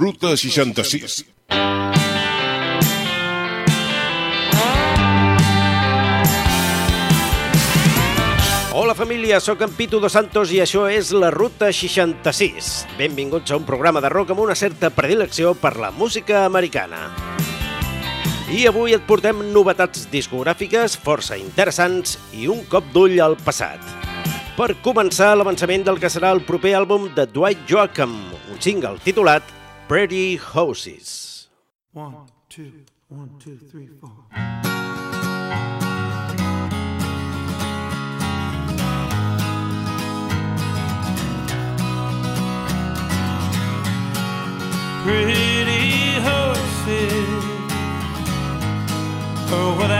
Ruta 66. Hola família, sóc en Pitu Dos Santos i això és la Ruta 66. Benvinguts a un programa de rock amb una certa predilecció per la música americana. I avui et portem novetats discogràfiques força interessants i un cop d'ull al passat. Per començar, l'avançament del que serà el proper àlbum de Dwight Joachim, un single titulat Pretty Houses. One, two, one, two, three, four. Pretty horses, oh, what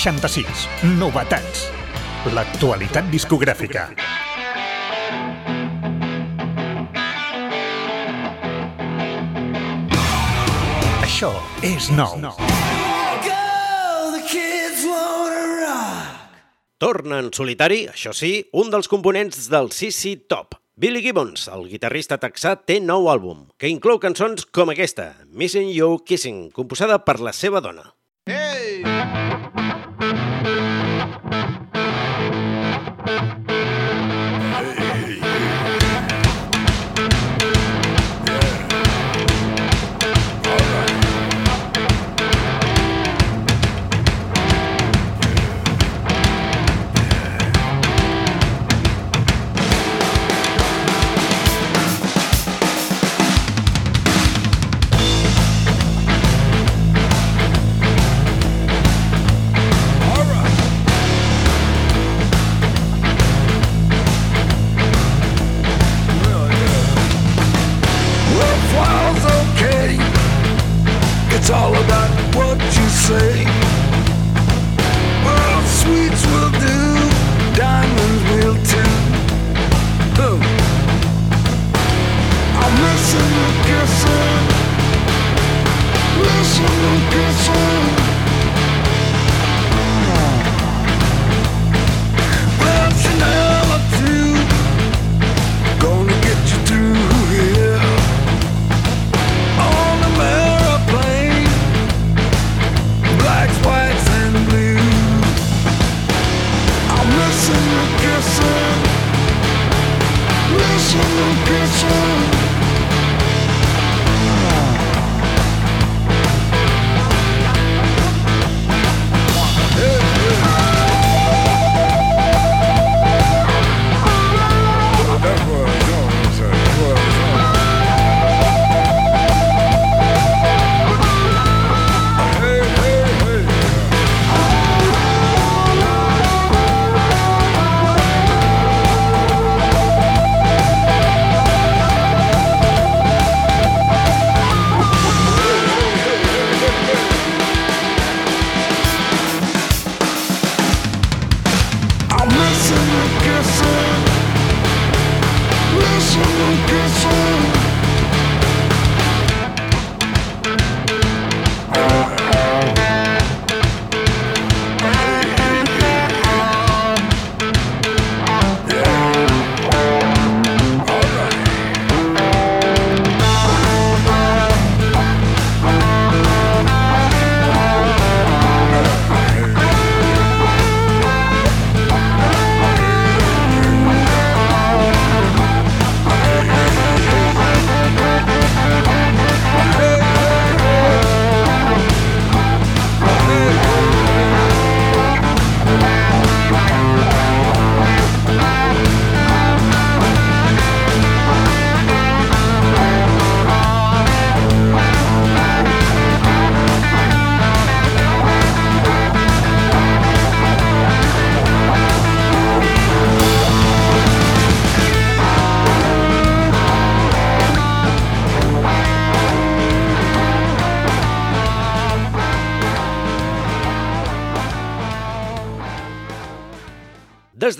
66. Novetats. L'actualitat discogràfica. Això és nou. Torna en solitari, això sí, un dels components del CC Top. Billy Gibbons, el guitarrista texà, té nou àlbum, que inclou cançons com aquesta, Missing You Kissing, composada per la seva dona. Hey!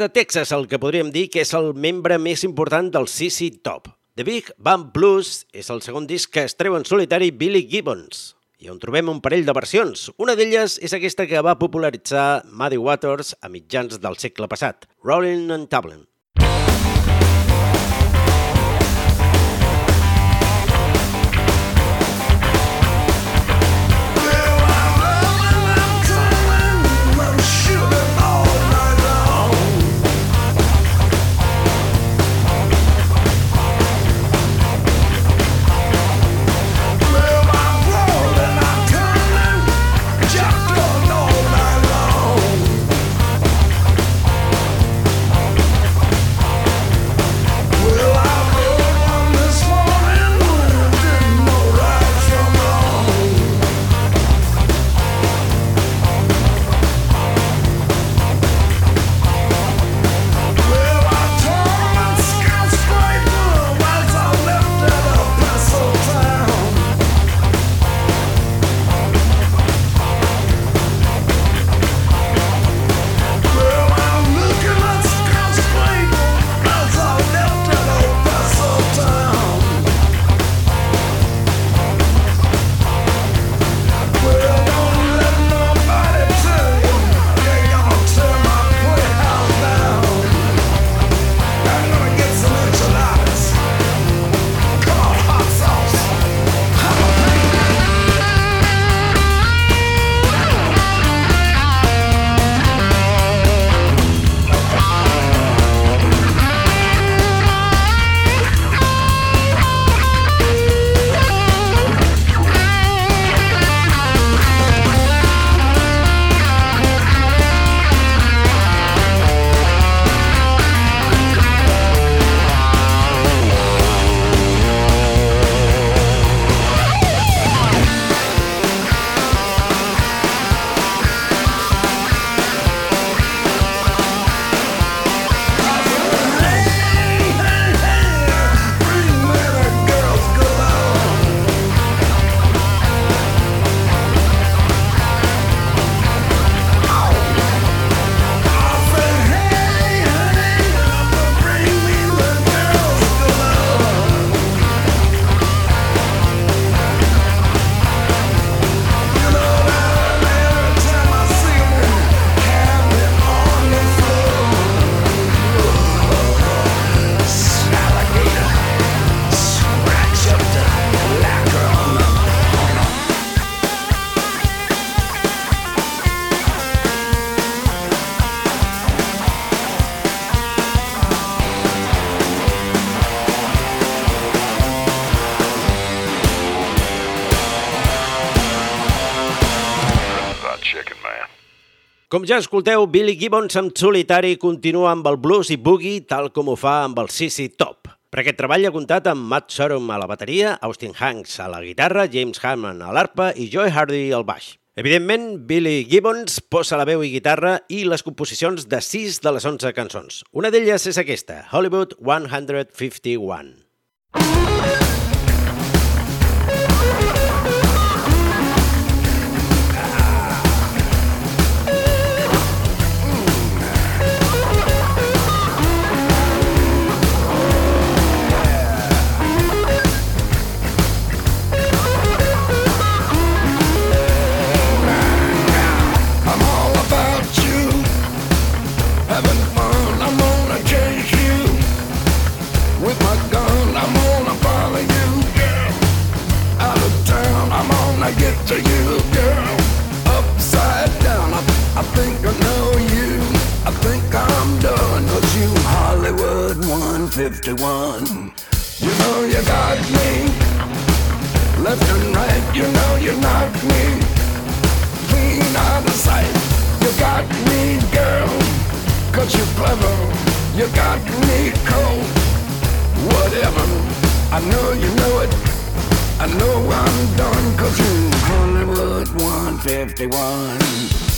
De Texas, el que podríem dir que és el membre més important del CC Top. The Big Band Blues és el segon disc que es treu en solitari Billy Gibbons, i on trobem un parell de versions. Una d'elles és aquesta que va popularitzar Muddy Waters a mitjans del segle passat, Rolling and Tumbling. Com ja escolteu, Billy Gibbons amb solitari continua amb el blues i boogie tal com ho fa amb el CC Top. Per aquest treball ha comptat amb Matt Sorum a la bateria, Austin Hanks a la guitarra, James Hammond a l'arpa i Joy Hardy al baix. Evidentment, Billy Gibbons posa la veu i guitarra i les composicions de 6 de les 11 cançons. Una d'elles és aquesta, Hollywood 151. 151. You know you got me. Left and right, you know you knocked me clean out of sight. You got me, girl, cause you're clever. You got me cold, whatever. I know you know it. I know I'm done cause you Hollywood 151.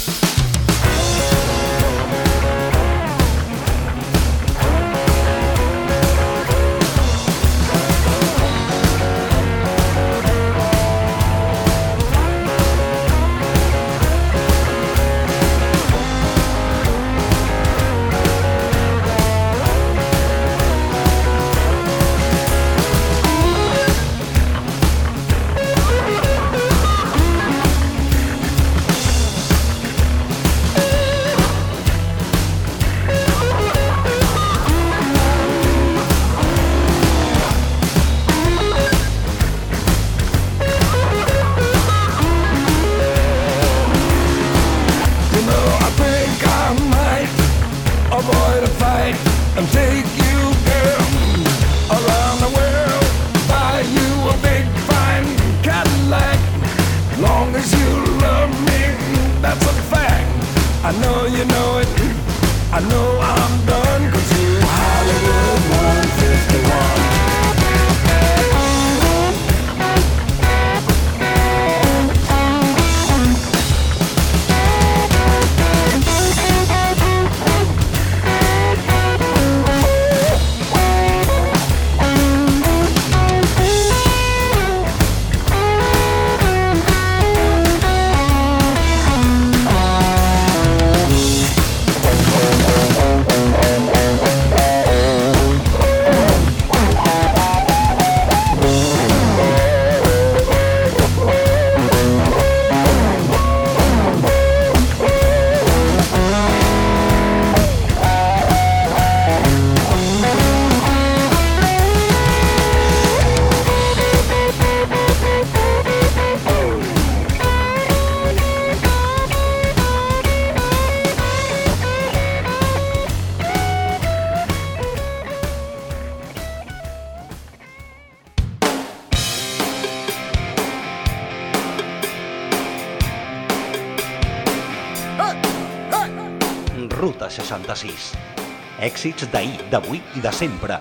Èxits d'ahir, d'avui i de sempre.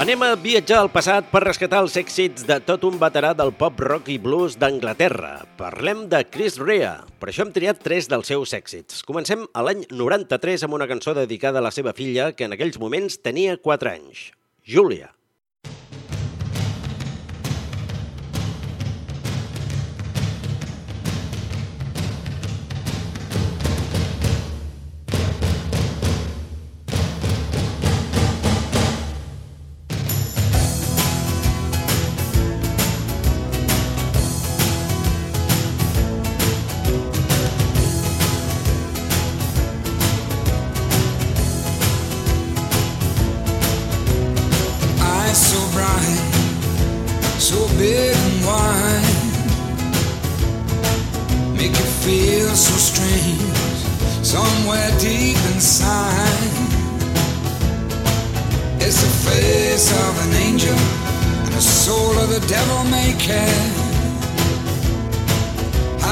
Anem a viatjar al passat per rescatar els èxits de tot un veterà del pop rock i blues d'Anglaterra. Parlem de Chris Rea. Per això hem triat tres dels seus èxits. Comencem a l'any 93 amb una cançó dedicada a la seva filla, que en aquells moments tenia 4 anys. Júlia. Face of an angel and the soul of the devil may care.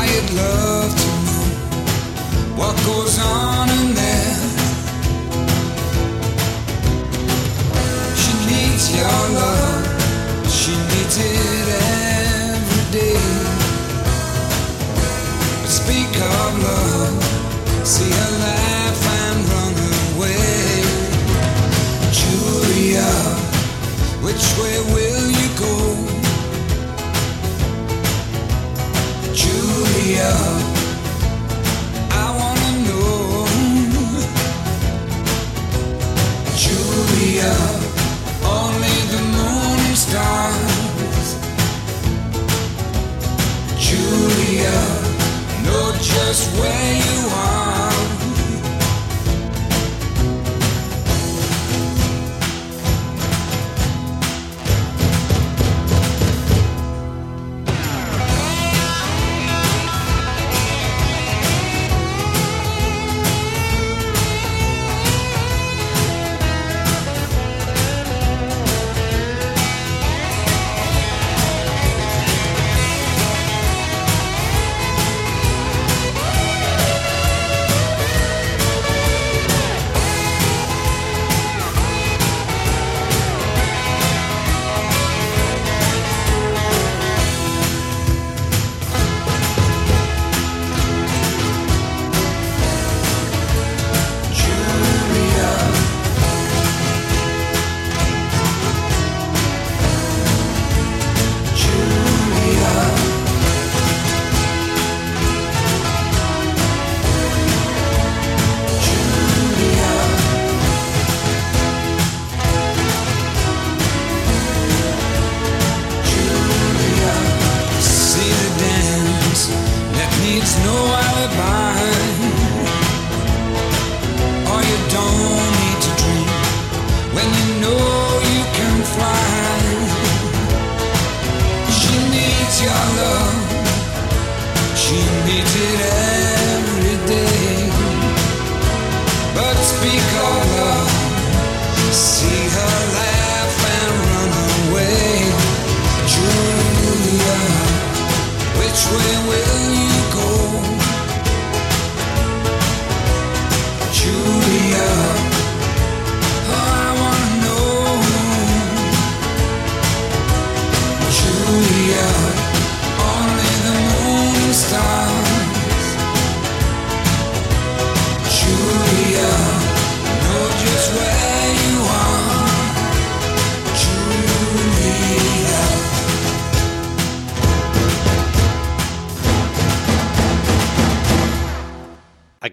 I'd love to know what goes on in there. She needs your love. She needs it every day. But speak of love, see her laugh and run away. Julia, which way will you go? Julia, I wanna know. Julia, only the moon and stars. Julia, know just where you are.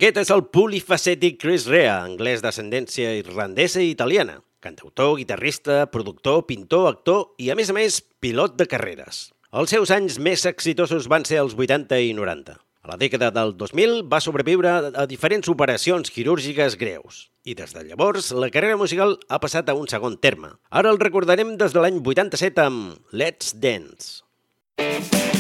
Aquest és el polifacètic Chris Rea, anglès d'ascendència irlandesa i italiana. Cantautor, guitarrista, productor, pintor, actor i, a més a més, pilot de carreres. Els seus anys més exitosos van ser els 80 i 90. A la dècada del 2000 va sobreviure a diferents operacions quirúrgiques greus. I des de llavors, la carrera musical ha passat a un segon terme. Ara el recordarem des de l'any 87 amb Let's Dance. When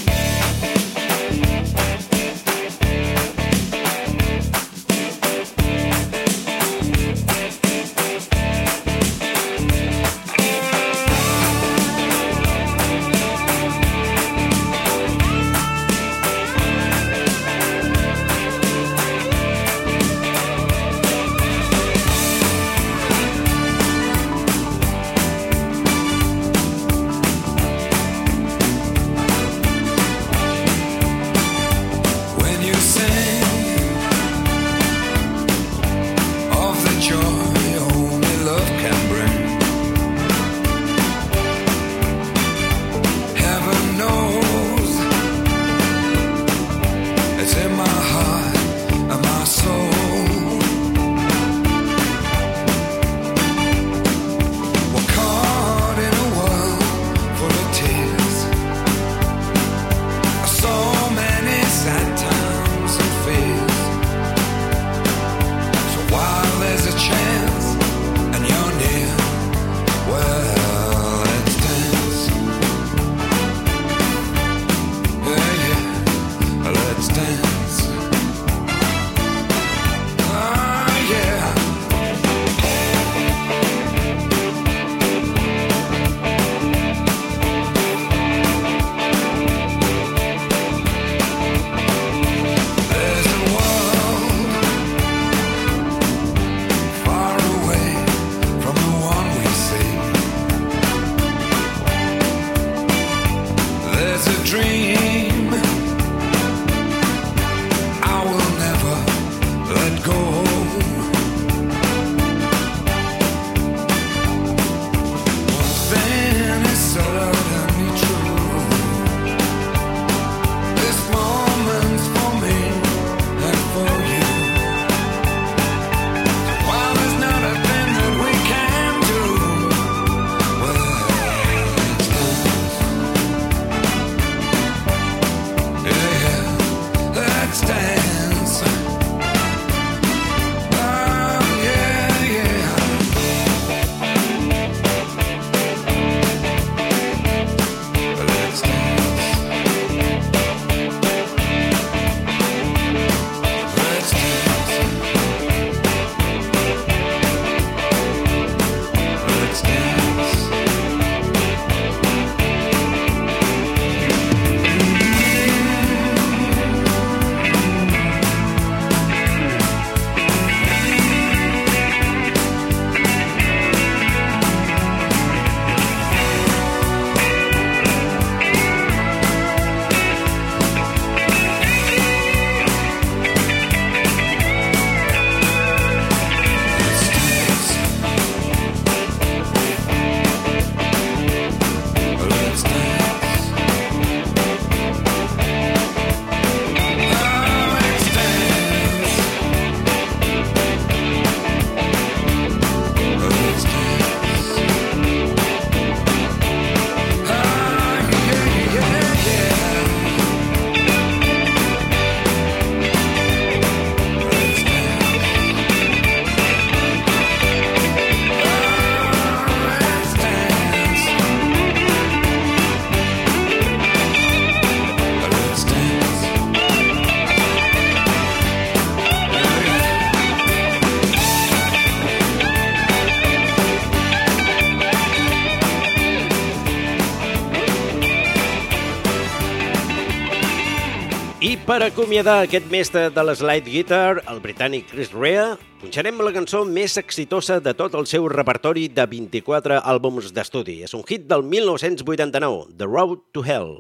per acomiadar aquest mestre de l'slide guitar, el britànic Chris Rea, punxarem la cançó més exitosa de tot el seu repertori de 24 àlbums d'estudi. És un hit del 1989, The Road to Hell.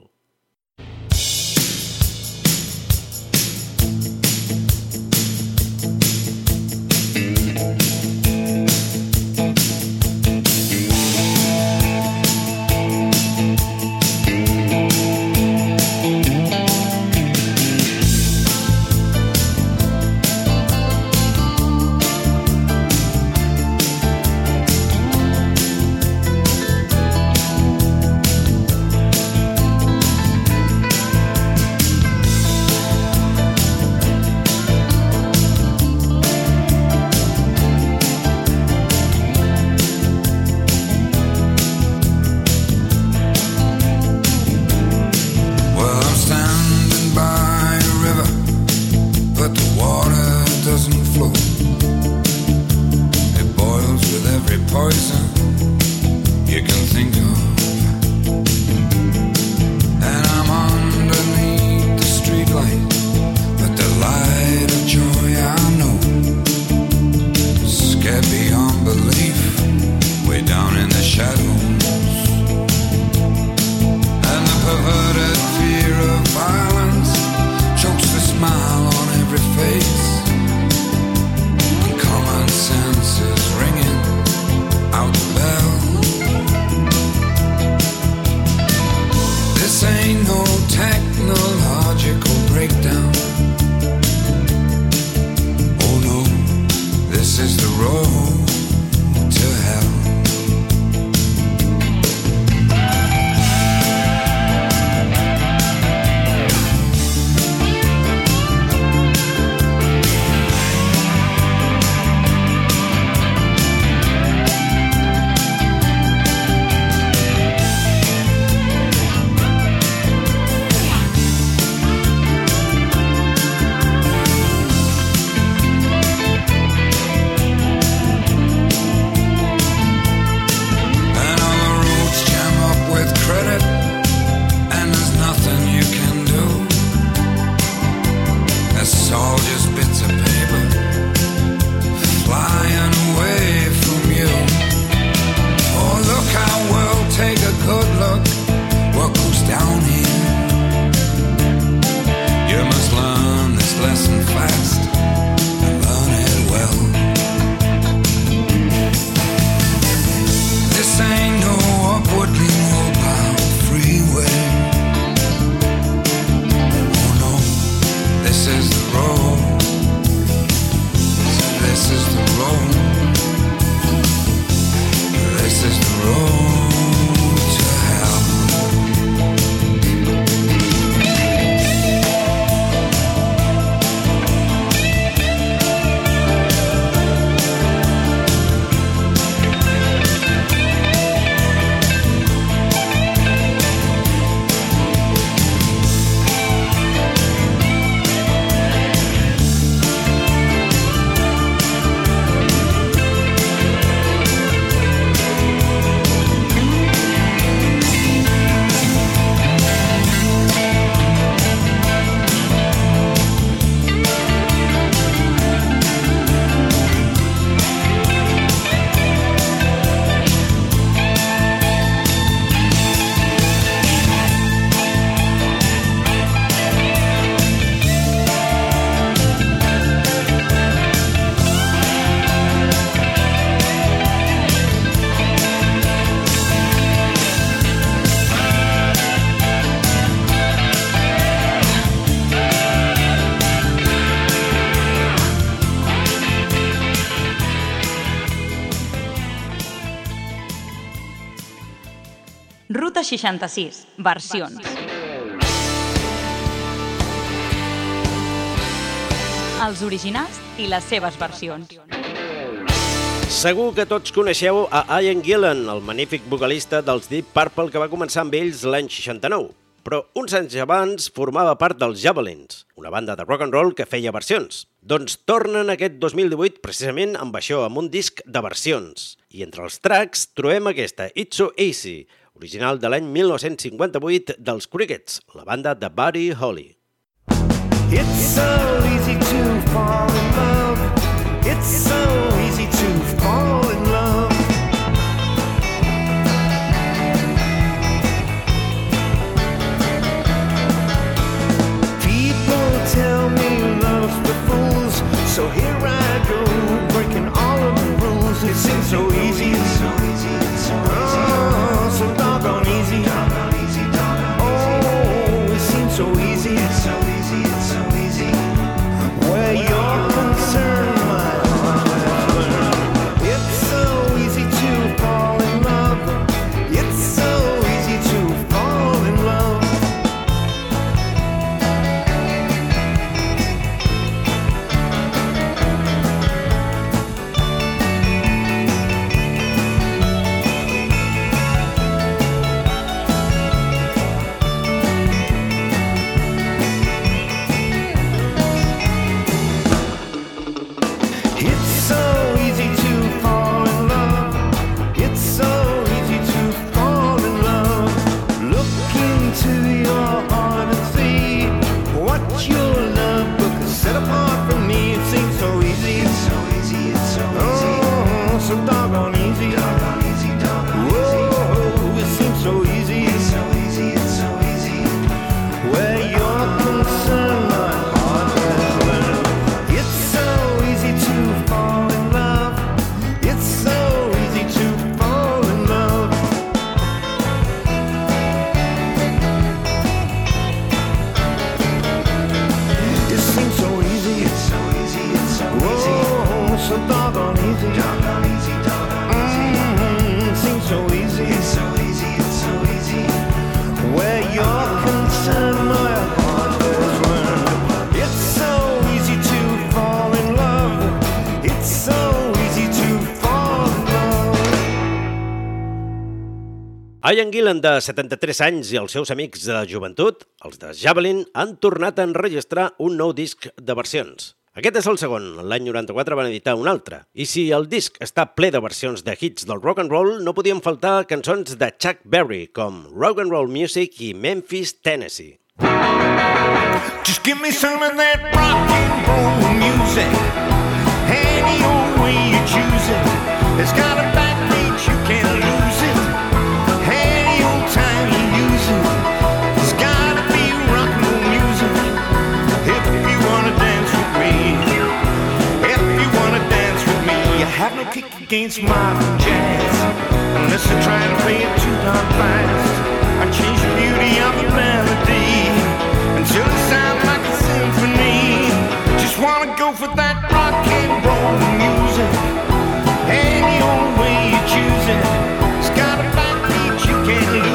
Ruta 66, versions. Els originals i les seves versions. Segur que tots coneixeu a Ian Gillan, el magnífic vocalista dels Deep Purple que va començar amb ells l'any 69. Però uns anys abans formava part dels Javelins, una banda de rock and roll que feia versions. Doncs tornen aquest 2018 precisament amb això, amb un disc de versions. I entre els tracks trobem aquesta It's So Easy, original de l'any 1958 dels Crickets, la banda de Buddy Holly. It's so easy to fall in love. It's so easy to fall Ian Gillan, de 73 anys, i els seus amics de joventut, els de Javelin, han tornat a enregistrar un nou disc de versions. Aquest és el segon. L'any 94 van editar un altre. I si el disc està ple de versions de hits del rock and roll, no podien faltar cançons de Chuck Berry, com Rock and Roll Music i Memphis, Tennessee. Just give me some of that rock and roll music. Any old way you choose it. It's got a have no kick against modern jazz. Unless you try to play it too darn fast. I change the beauty of the melody until it sounds like a symphony. Just wanna go for that rock and roll music. Any old way you choose it. It's got a backbeat, you can't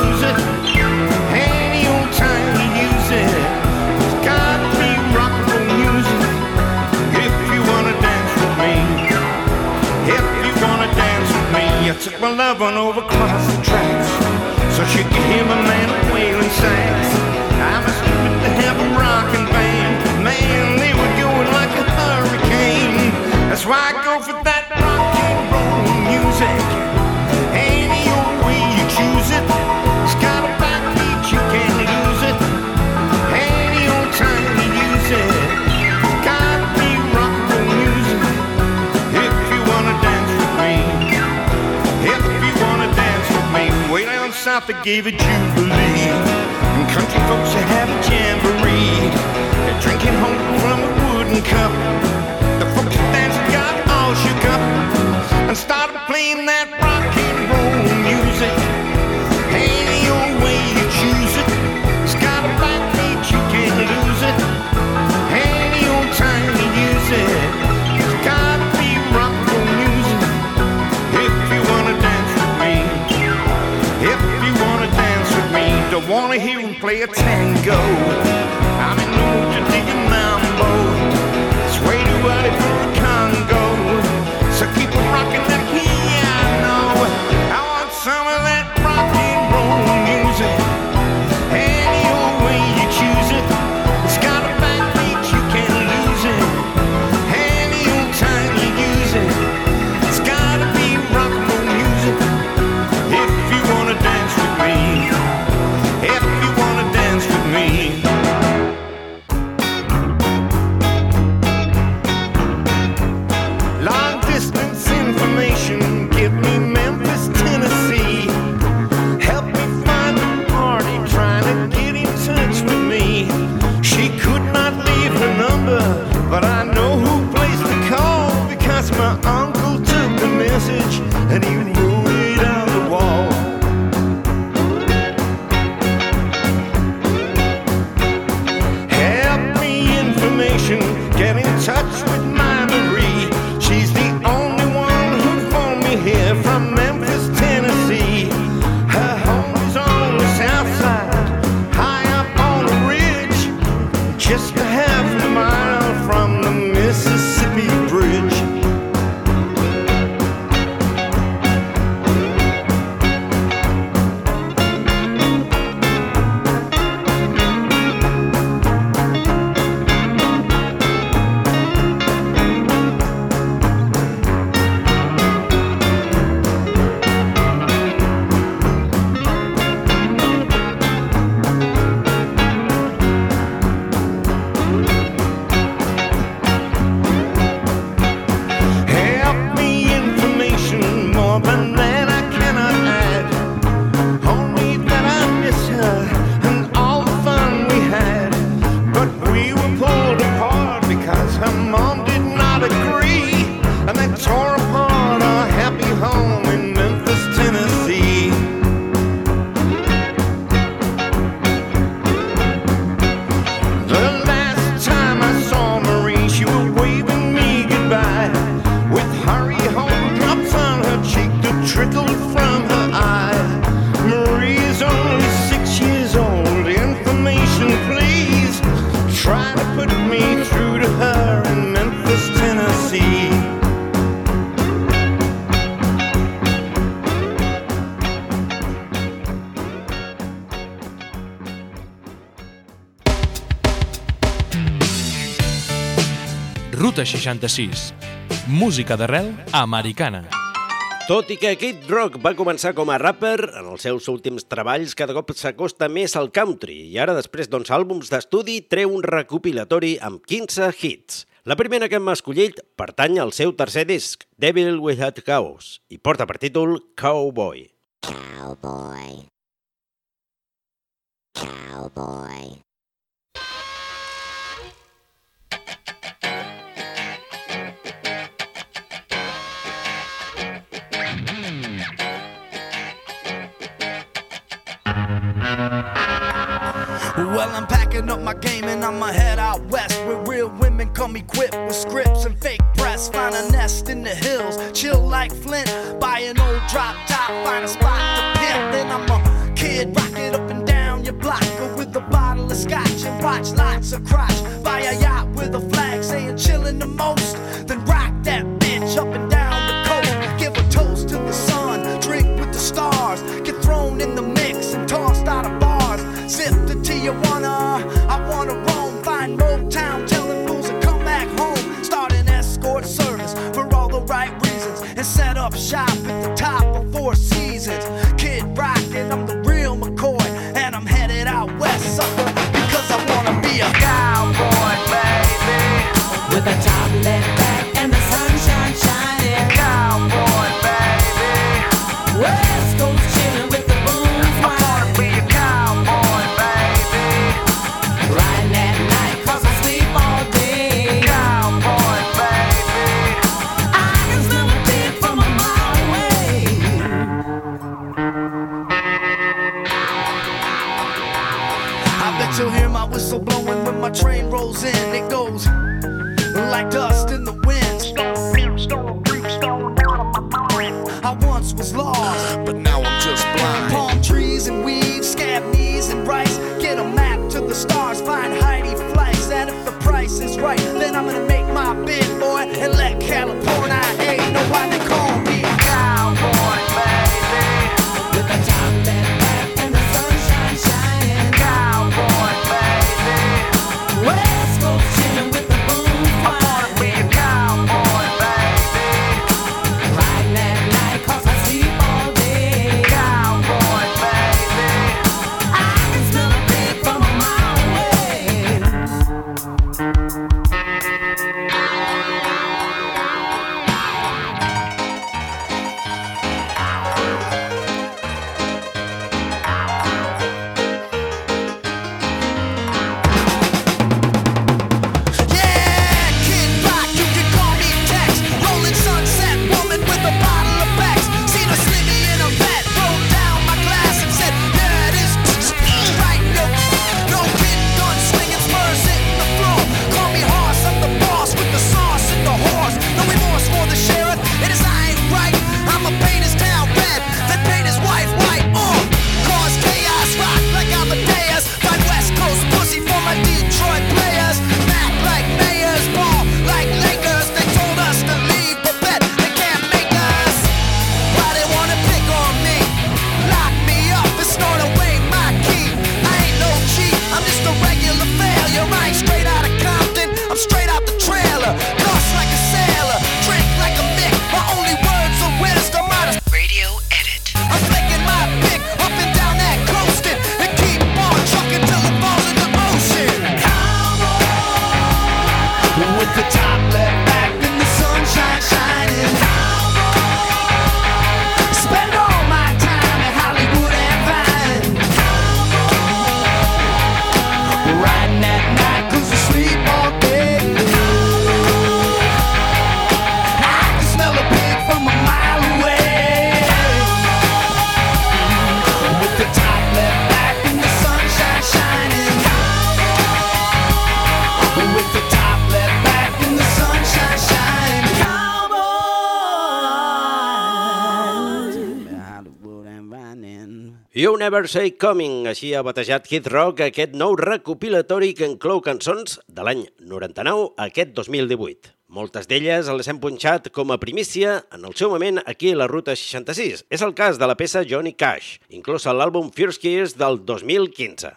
took my love on over across the tracks. So she could hear my man wailing sax. I'm a stupid to have a rockin' band. Man, they were going like a hurricane. That's why I go for that they gave a jubilee. And country folks have a jamboree. They're drinking home from a wooden cup. The folks that got all shook up and started playing that rock wanna hear him play a tango. I'm in the mood to dig a mambo. It's way too 66. Música d'arrel americana. Tot i que Kid Rock va començar com a rapper, en els seus últims treballs cada cop s'acosta més al country i ara després d'uns àlbums d'estudi treu un recopilatori amb 15 hits. La primera que hem escollit pertany al seu tercer disc, Devil Without Chaos, i porta per títol Cowboy. Cowboy. Cowboy. Well, I'm packing up my game and I'ma head out west where real women come equipped with scripts and fake press. Find a nest in the hills, chill like Flint. Buy an old drop top, find a spot to pimp. Then I'm a kid, rock it up and down your block with a bottle of scotch and watch lots of crotch. Buy a yacht with a flag saying chillin' the most. Then You Never Say Coming, així ha batejat Hit Rock aquest nou recopilatori que inclou cançons de l'any 99 a aquest 2018. Moltes d'elles les hem punxat com a primícia en el seu moment aquí a la Ruta 66. És el cas de la peça Johnny Cash, inclosa a l'àlbum First Kiss del 2015.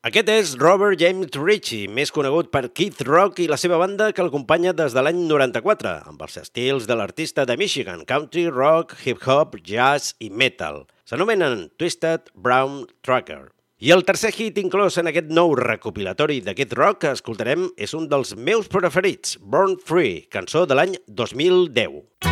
Aquest és Robert James Ritchie, més conegut per Keith Rock i la seva banda que l'acompanya des de l'any 94, amb els estils de l'artista de Michigan, country, rock, hip-hop, jazz i metal. S'anomenen Twisted Brown Tracker. I el tercer hit inclòs en aquest nou recopilatori d'aquest rock que escoltarem és un dels meus preferits, Born Free, cançó de l'any 2010.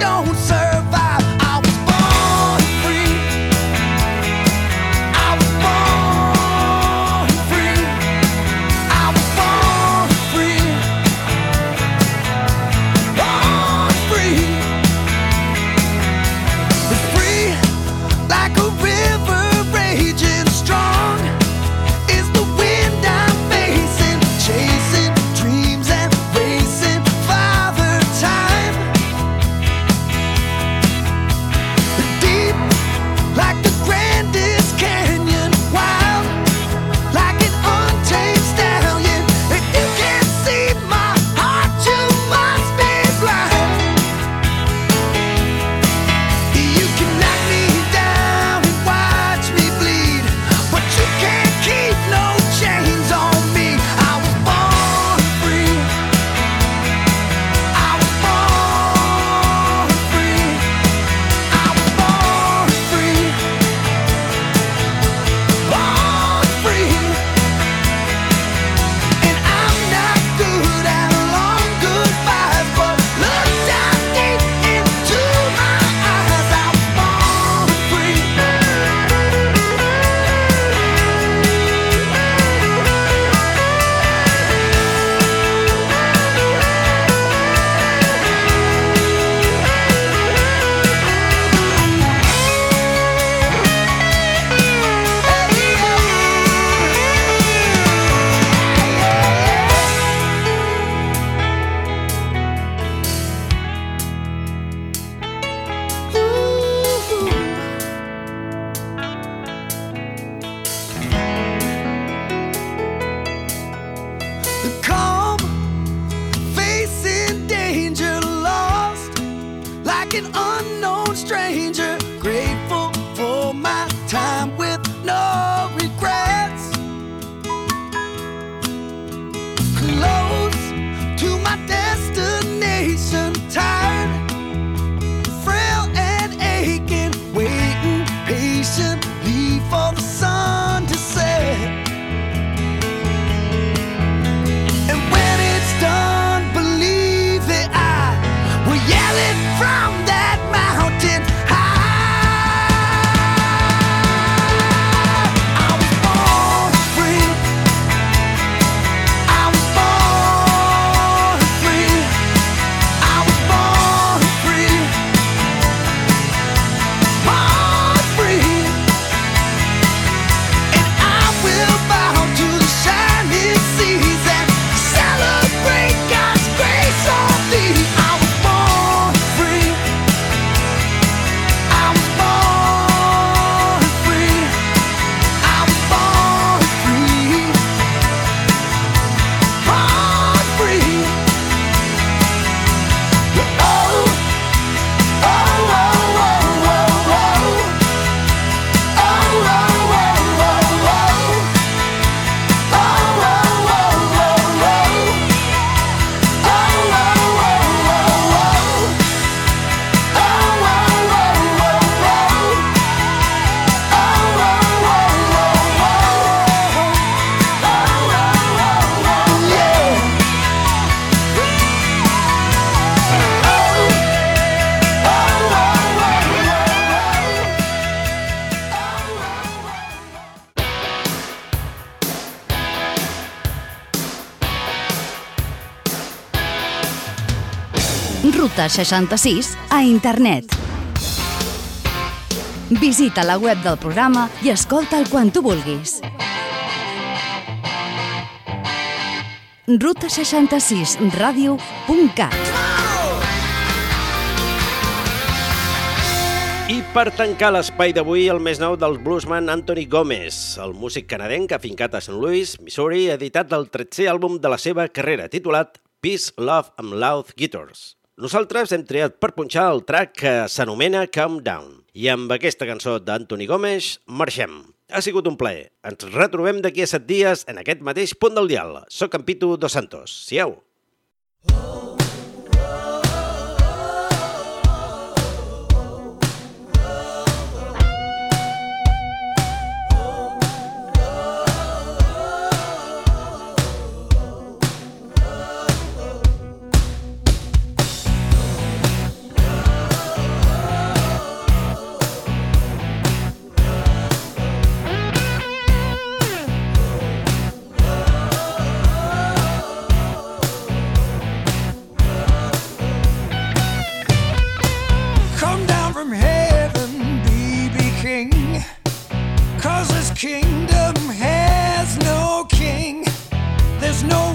don't serve. 66 a internet. Visita la web del programa i escolta'l quan tu vulguis. ruta66radio.cat I per tancar l'espai d'avui, el més nou del bluesman Anthony Gomez, el músic canadenc afincat a St. Louis, Missouri, ha editat el 13è àlbum de la seva carrera, titulat Peace, Love and Loud Guitars. Nosaltres hem triat per punxar el track que s'anomena Calm Down. I amb aquesta cançó d'Anthony Gomes marxem. Ha sigut un plaer. Ens retrobem d'aquí a set dies en aquest mateix punt del dial. Soc en Pitu Dos Santos. Siau! Come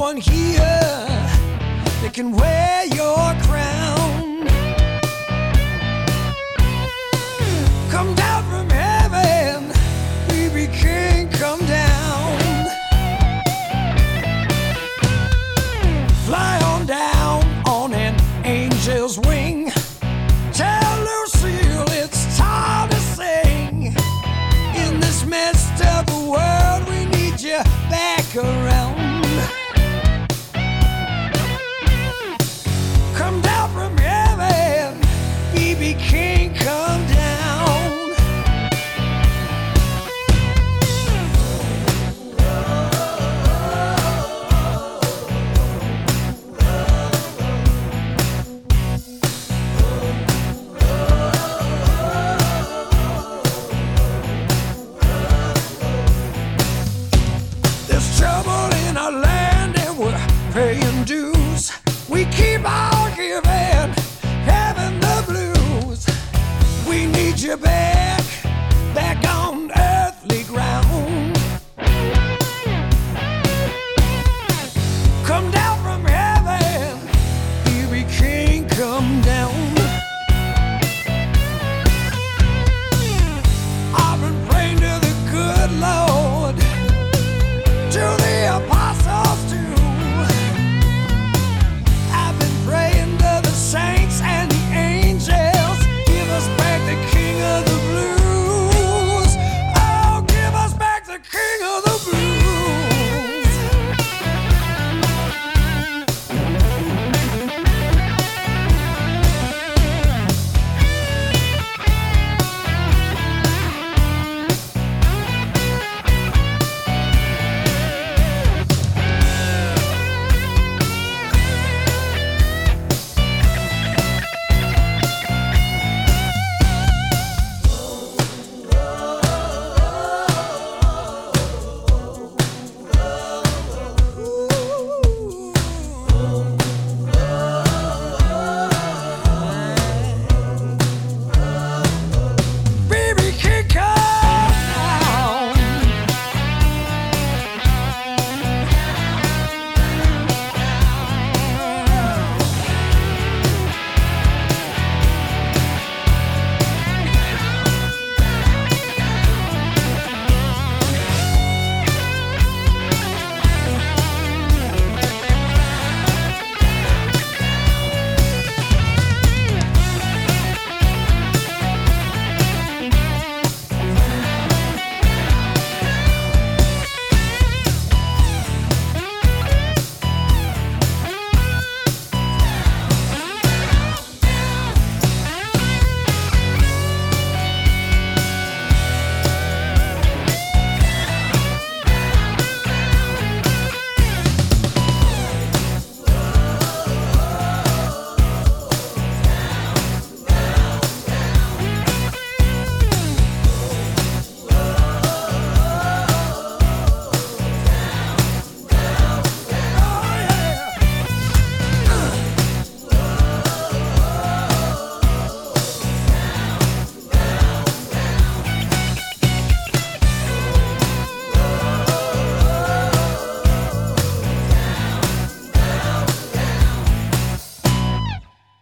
one here. That can wear your